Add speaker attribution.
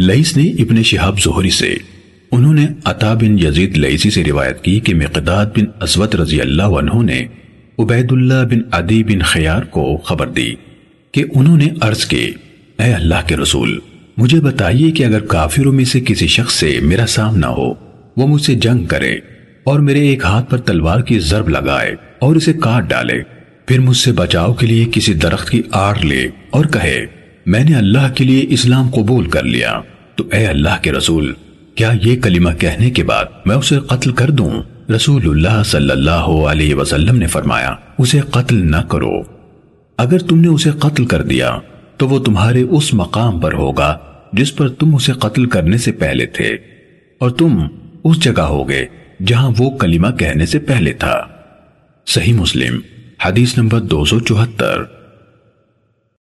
Speaker 1: لئیس نے ابن شہاب زہری سے، انہوں نے عطا بن یزید لئیسی سے روایت کی کہ مقداد بن اسود رضی اللہ عنہ نے عبید اللہ بن عدی بن خیار کو خبر دی کہ انہوں نے عرض کی اے اللہ کے رسول، مجھے بتائیے کہ اگر کافروں میں سے کسی شخص سے میرا سامنا ہو، وہ مجھ سے جنگ کرے اور میرے ایک ہاتھ پر تلوار کی ضرب لگائے اور اسے کاٹ ڈالے، پھر مجھ سے بچاؤ کے لیے کسی درخت کی آڑ لے اور کہے، میں نے اللہ کے لیے اسلام قبول کر لیا۔ تو اے اللہ کے رسول، کیا یہ کلمہ کہنے کے بعد میں اسے قتل کر دوں؟ رسول اللہ صلی اللہ علیہ وسلم نے فرمایا، اسے قتل نہ کرو۔ اگر تم نے اسے قتل کر دیا، تو وہ تمہارے اس مقام پر ہوگا جس پر تم اسے قتل کرنے سے پہلے تھے۔ اور تم اس جگہ ہوگے جہاں وہ کلمہ کہنے سے پہلے تھا۔ صحیح مسلم، حدیث نمبر دو سو چوہتر۔